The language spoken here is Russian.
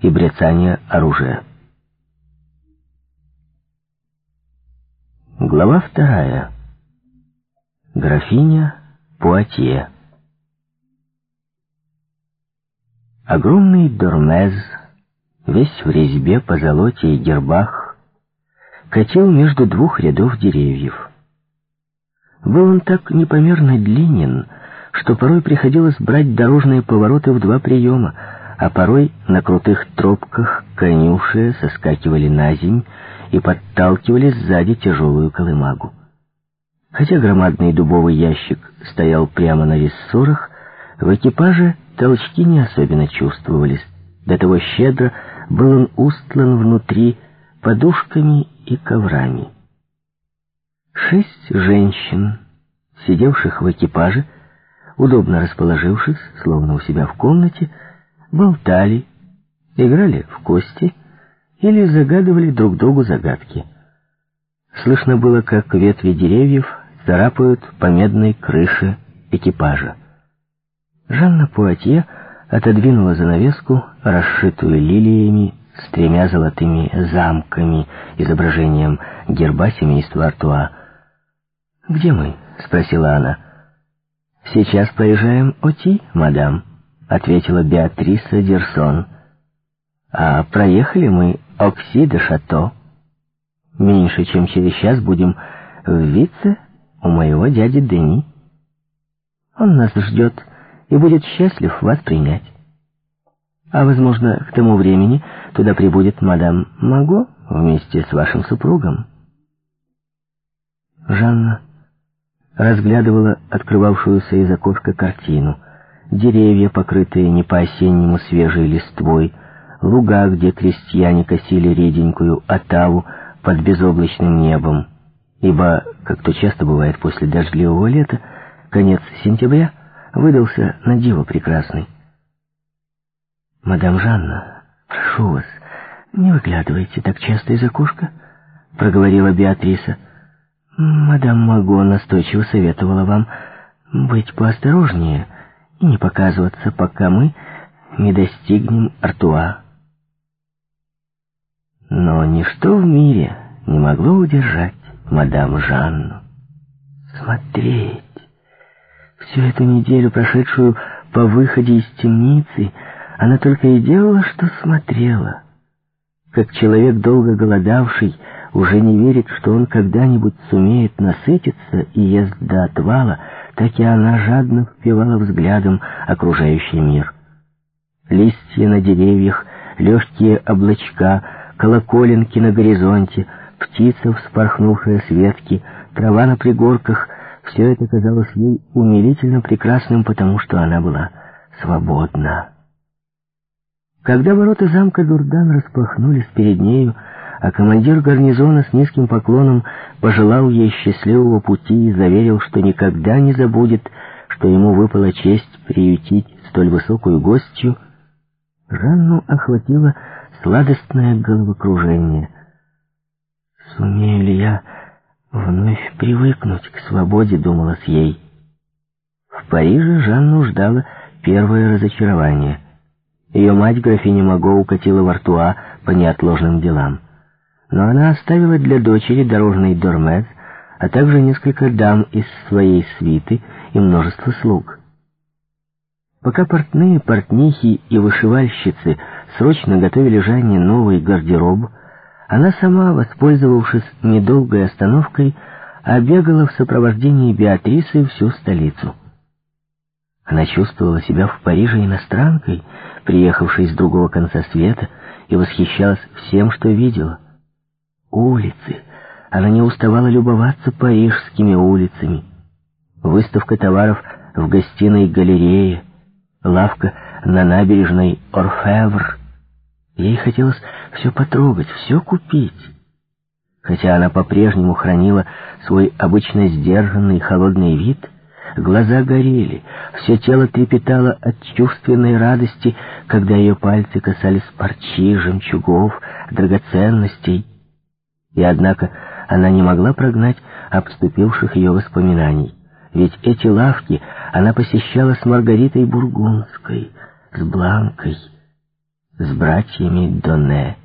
и брецания оружия. Глава вторая. Графиня Пуатье. Огромный дормез, весь в резьбе, по золоте и гербах, катил между двух рядов деревьев. Был он так непомерно длинен, что порой приходилось брать дорожные повороты в два приема, а порой на крутых тропках конюши соскакивали на земь и подталкивали сзади тяжелую колымагу. Хотя громадный дубовый ящик стоял прямо на рессорах, в экипаже толчки не особенно чувствовались. До того щедро был он устлан внутри подушками и коврами. Шесть женщин, сидевших в экипаже, удобно расположившись, словно у себя в комнате, болтали, играли в кости или загадывали друг другу загадки. Слышно было, как ветви деревьев царапают по медной крыше экипажа. Жанна Пуатье отодвинула занавеску, расшитую лилиями, с тремя золотыми замками, изображением герба семейства Артуа. «Где мы?» — спросила она. «Сейчас поезжаем Оти, мадам», — ответила Беатриса Дерсон. «А проехали мы Окси де Шато. Меньше чем через час будем в Вице у моего дяди Дени. Он нас ждет и будет счастлив вас принять. А, возможно, к тому времени туда прибудет мадам Маго вместе с вашим супругом». Жанна разглядывала открывавшуюся из окошка картину. Деревья, покрытые не по-осеннему свежей листвой, луга, где крестьяне косили реденькую отаву под безоблачным небом. Ибо, как то часто бывает после дождливого лета, конец сентября выдался на диво прекрасный. «Мадам Жанна, прошу вас, не выглядывайте так часто из окошка», — проговорила Беатриса. Мадам Маго настойчиво советовала вам быть поосторожнее и не показываться, пока мы не достигнем Артуа. Но ничто в мире не могло удержать мадам Жанну. Смотреть. Всю эту неделю, прошедшую по выходе из темницы, она только и делала, что смотрела. Как человек, долго голодавший, уже не верит, что он когда-нибудь сумеет насытиться и ест до отвала, так и она жадно впивала взглядом окружающий мир. Листья на деревьях, легкие облачка, колоколенки на горизонте, птица, вспорхнувшая с ветки, трава на пригорках — все это казалось ей умилительно прекрасным, потому что она была свободна. Когда ворота замка Дурдан распахнулись перед нею, а командир гарнизона с низким поклоном пожелал ей счастливого пути и заверил, что никогда не забудет, что ему выпала честь приютить столь высокую гостью, Жанну охватило сладостное головокружение. «Сумею ли я вновь привыкнуть к свободе?» — думалось ей. В Париже Жанну ждало первое разочарование. Ее мать, графиня Маго, укатила в Артуа по неотложным делам но она оставила для дочери дорожный дормез, а также несколько дам из своей свиты и множество слуг. Пока портные, портнихи и вышивальщицы срочно готовили Жанне новый гардероб, она сама, воспользовавшись недолгой остановкой, обегала в сопровождении Беатрисы всю столицу. Она чувствовала себя в Париже иностранкой, приехавшей с другого конца света, и восхищалась всем, что видела — Улицы. Она не уставала любоваться парижскими улицами. Выставка товаров в гостиной галерее, лавка на набережной Орфевр. Ей хотелось все потрогать, все купить. Хотя она по-прежнему хранила свой обычно сдержанный холодный вид, глаза горели, все тело трепетало от чувственной радости, когда ее пальцы касались парчи, жемчугов, драгоценностей. И однако она не могла прогнать обступивших ее воспоминаний. Ведь эти лавки она посещала с Маргаритой Бургундской, с Бланкой. с братьями Доне.